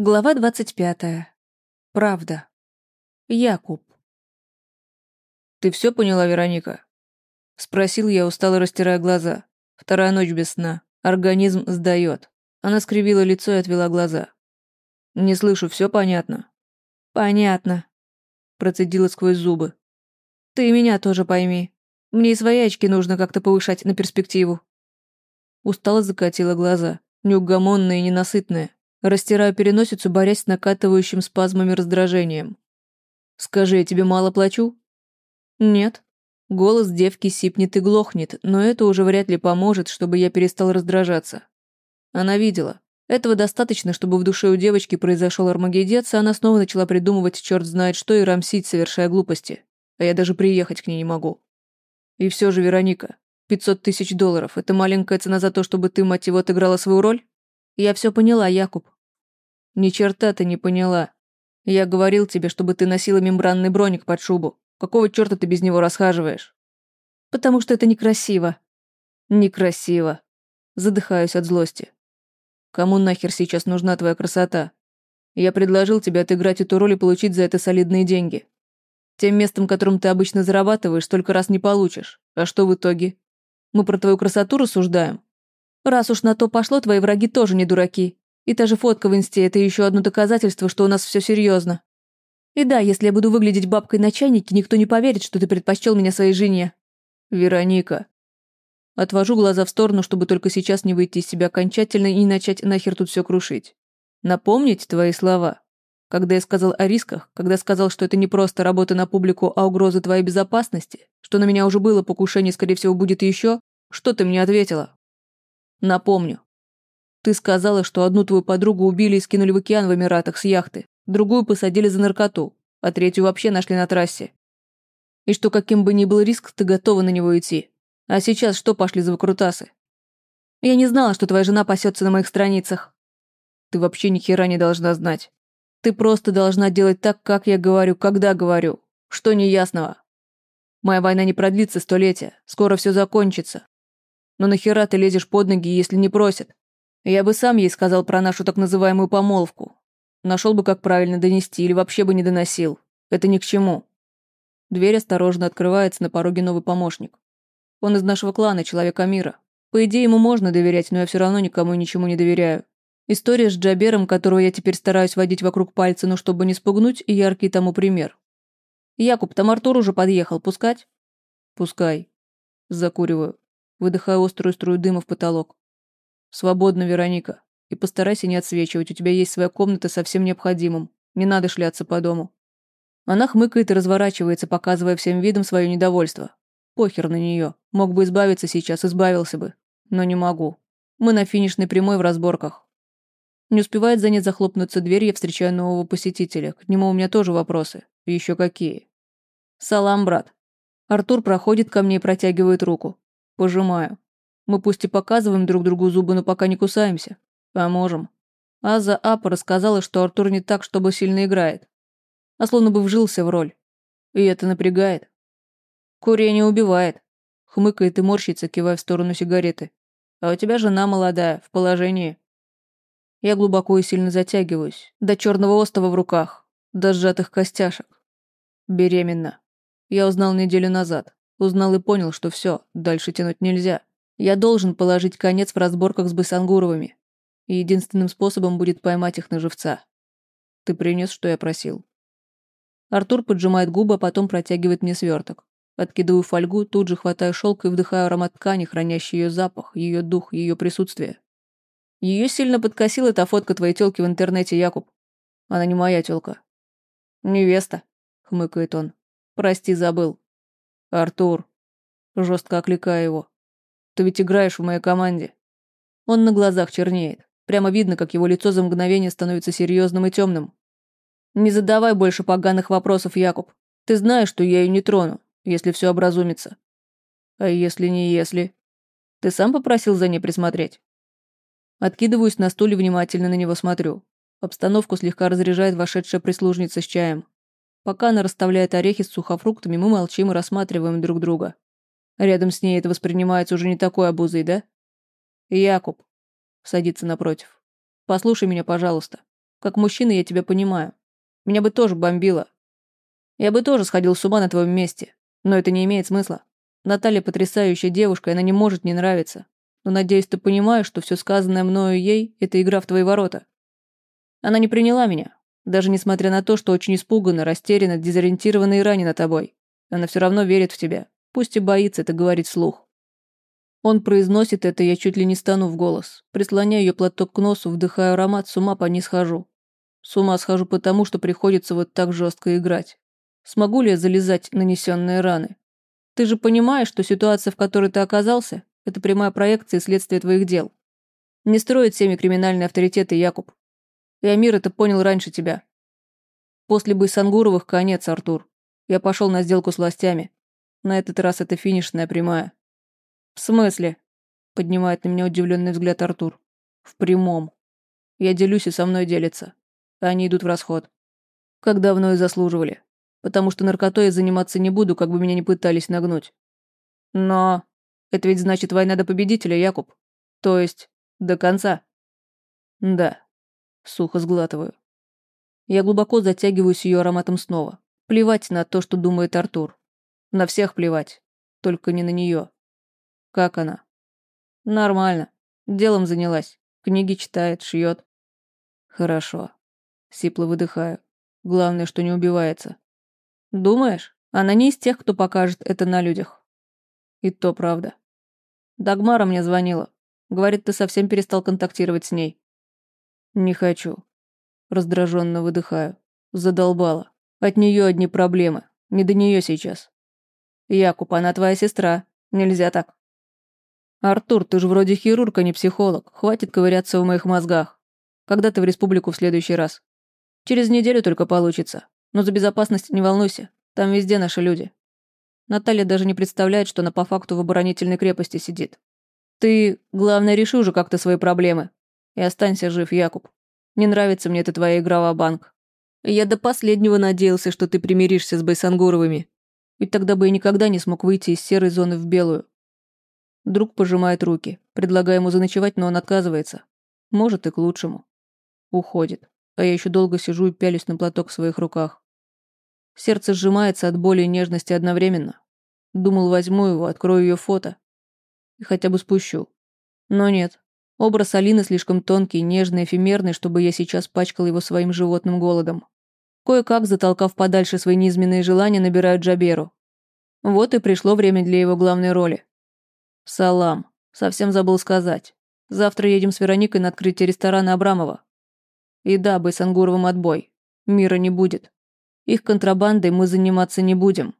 Глава двадцать пятая. Правда. Якуб. «Ты все поняла, Вероника?» Спросил я, устало растирая глаза. Вторая ночь без сна. Организм сдает. Она скривила лицо и отвела глаза. «Не слышу, все понятно?» «Понятно», — процедила сквозь зубы. «Ты меня тоже пойми. Мне и свои очки нужно как-то повышать на перспективу». Устало закатила глаза, неугомонная и ненасытная. Растираю переносицу, борясь с накатывающим спазмами раздражением. «Скажи, я тебе мало плачу?» «Нет». Голос девки сипнет и глохнет, но это уже вряд ли поможет, чтобы я перестал раздражаться. Она видела. Этого достаточно, чтобы в душе у девочки произошел армагеддец, и она снова начала придумывать черт знает что и рамсить, совершая глупости. А я даже приехать к ней не могу. И все же, Вероника, 500 тысяч долларов – это маленькая цена за то, чтобы ты, мать его, отыграла свою роль? Я все поняла, Якуб. Ни черта ты не поняла. Я говорил тебе, чтобы ты носила мембранный броник под шубу. Какого черта ты без него расхаживаешь? Потому что это некрасиво. Некрасиво. Задыхаюсь от злости. Кому нахер сейчас нужна твоя красота? Я предложил тебе отыграть эту роль и получить за это солидные деньги. Тем местом, которым ты обычно зарабатываешь, столько раз не получишь. А что в итоге? Мы про твою красоту рассуждаем? Раз уж на то пошло, твои враги тоже не дураки. И та же фотка в инсте – это еще одно доказательство, что у нас все серьезно. И да, если я буду выглядеть бабкой на чайнике, никто не поверит, что ты предпочел меня своей жене. Вероника. Отвожу глаза в сторону, чтобы только сейчас не выйти из себя окончательно и не начать нахер тут все крушить. Напомнить твои слова. Когда я сказал о рисках, когда сказал, что это не просто работа на публику, а угроза твоей безопасности, что на меня уже было покушение, скорее всего, будет еще, что ты мне ответила? Напомню. Ты сказала, что одну твою подругу убили и скинули в океан в Эмиратах с яхты, другую посадили за наркоту, а третью вообще нашли на трассе. И что каким бы ни был риск, ты готова на него идти. А сейчас что пошли за выкрутасы? Я не знала, что твоя жена пасется на моих страницах. Ты вообще ни хера не должна знать. Ты просто должна делать так, как я говорю, когда говорю. Что неясного? Моя война не продлится столетия, скоро все закончится. Но нахера ты лезешь под ноги, если не просят? Я бы сам ей сказал про нашу так называемую помолвку. Нашел бы, как правильно донести, или вообще бы не доносил. Это ни к чему. Дверь осторожно открывается, на пороге новый помощник. Он из нашего клана, человека мира. По идее, ему можно доверять, но я все равно никому и ничему не доверяю. История с Джабером, которую я теперь стараюсь водить вокруг пальца, но чтобы не спугнуть, и яркий тому пример. «Якуб, там Артур уже подъехал. Пускать?» «Пускай». Закуриваю выдыхая острую струю дыма в потолок. «Свободно, Вероника. И постарайся не отсвечивать, у тебя есть своя комната со всем необходимым. Не надо шляться по дому». Она хмыкает и разворачивается, показывая всем видом свое недовольство. Похер на нее. Мог бы избавиться сейчас, избавился бы. Но не могу. Мы на финишной прямой в разборках. Не успевает за ней захлопнуться дверь, я встречаю нового посетителя. К нему у меня тоже вопросы. Еще какие. «Салам, брат». Артур проходит ко мне и протягивает руку. Пожимаю. Мы пусть и показываем друг другу зубы, но пока не кусаемся. А можем. Аза Апа рассказала, что Артур не так, чтобы сильно играет. А словно бы вжился в роль. И это напрягает. Курение убивает. Хмыкает и морщится, кивая в сторону сигареты. А у тебя жена молодая, в положении. Я глубоко и сильно затягиваюсь. До черного остова в руках. До сжатых костяшек. Беременна. Я узнал неделю назад. Узнал и понял, что все, дальше тянуть нельзя. Я должен положить конец в разборках с Басангуровыми. И единственным способом будет поймать их на живца. Ты принес, что я просил. Артур поджимает губы, а потом протягивает мне сверток. Откидываю фольгу, тут же хватаю шелк и вдыхаю аромат ткани, хранящий ее запах, ее дух, ее присутствие. Ее сильно подкосила эта фотка твоей тёлки в интернете, Якуб. Она не моя тёлка. Невеста, хмыкает он. Прости, забыл. «Артур!» Жестко окликаю его. «Ты ведь играешь в моей команде!» Он на глазах чернеет. Прямо видно, как его лицо за мгновение становится серьезным и темным. «Не задавай больше поганых вопросов, Якуб. Ты знаешь, что я ее не трону, если все образумится». «А если не если?» «Ты сам попросил за ней присмотреть?» Откидываюсь на стуле, внимательно на него смотрю. Обстановку слегка разряжает вошедшая прислужница с чаем. Пока она расставляет орехи с сухофруктами, мы молчим и рассматриваем друг друга. Рядом с ней это воспринимается уже не такой обузой, да? Якуб. Садится напротив. Послушай меня, пожалуйста. Как мужчина я тебя понимаю. Меня бы тоже бомбило. Я бы тоже сходил с ума на твоем месте. Но это не имеет смысла. Наталья потрясающая девушка, она не может не нравиться. Но надеюсь, ты понимаешь, что все сказанное мною ей – это игра в твои ворота. Она не приняла меня, даже несмотря на то, что очень испугана, растеряна, дезориентирована и ранена тобой. Она все равно верит в тебя, пусть и боится это говорить вслух. Он произносит это, я чуть ли не стану в голос. Прислоняю ее платок к носу, вдыхаю аромат, с ума по ней схожу. С ума схожу потому, что приходится вот так жестко играть. Смогу ли я залезать нанесенные раны? Ты же понимаешь, что ситуация, в которой ты оказался, это прямая проекция и следствие твоих дел. Не строит всеми криминальные авторитеты, Якуб. И Амир это понял раньше тебя. После Байсангуровых конец, Артур. Я пошел на сделку с властями. На этот раз это финишная прямая. В смысле? Поднимает на меня удивленный взгляд Артур. В прямом. Я делюсь и со мной делятся. они идут в расход. Как давно и заслуживали. Потому что наркотой я заниматься не буду, как бы меня не пытались нагнуть. Но это ведь значит война до победителя, Якуб. То есть до конца. Да. Сухо сглатываю. Я глубоко затягиваюсь ее ароматом снова. Плевать на то, что думает Артур. На всех плевать. Только не на нее. Как она? Нормально. Делом занялась. Книги читает, шьет. Хорошо. Сипло выдыхаю. Главное, что не убивается. Думаешь? Она не из тех, кто покажет это на людях. И то правда. Дагмара мне звонила. Говорит, ты совсем перестал контактировать с ней. Не хочу. Раздраженно выдыхаю. Задолбала. От нее одни проблемы. Не до нее сейчас. Якуб, она твоя сестра. Нельзя так. Артур, ты же вроде хирург, а не психолог. Хватит ковыряться в моих мозгах. Когда ты в республику в следующий раз? Через неделю только получится. Но за безопасность не волнуйся. Там везде наши люди. Наталья даже не представляет, что она по факту в оборонительной крепости сидит. Ты, главное, реши уже как-то свои проблемы. И останься жив, Якуб. Не нравится мне эта твоя игра в банк Я до последнего надеялся, что ты примиришься с Байсангуровыми. Ведь тогда бы я никогда не смог выйти из серой зоны в белую. Друг пожимает руки, предлагая ему заночевать, но он отказывается. Может, и к лучшему. Уходит. А я еще долго сижу и пялюсь на платок в своих руках. Сердце сжимается от боли и нежности одновременно. Думал, возьму его, открою ее фото. И хотя бы спущу. Но нет, Образ Алины слишком тонкий, нежный, эфемерный, чтобы я сейчас пачкал его своим животным голодом. Кое-как, затолкав подальше свои низменные желания, набираю Джаберу. Вот и пришло время для его главной роли. Салам. Совсем забыл сказать. Завтра едем с Вероникой на открытие ресторана Абрамова. И да, Байсангуровым отбой. Мира не будет. Их контрабандой мы заниматься не будем.